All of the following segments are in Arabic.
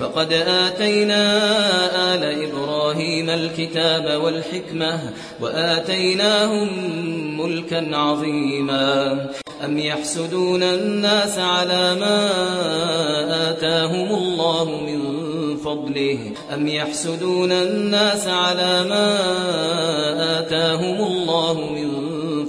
فقد آتينا آل إبراهيم الكتاب والحكمة وآتيناهم ملكا عظيما. أم يحسدون الناس على ما آتاهم الله من فضله؟ أم يحسدون الناس على ما آتاهم الله من فضله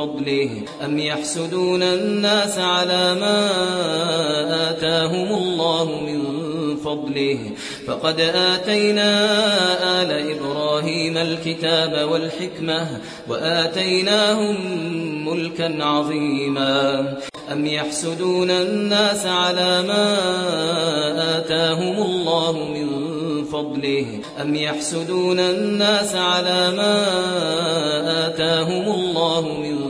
فضله. أم يحسدون الناس على ما آتاهم الله من فضله؟ فقد آتينا آل إبراهيم الكتاب والحكمة وآتيناهم ملكا عظيما. أم يحسدون الناس على ما آتاهم الله من فضله؟ أم يحسدون الناس على ما آتاهم الله من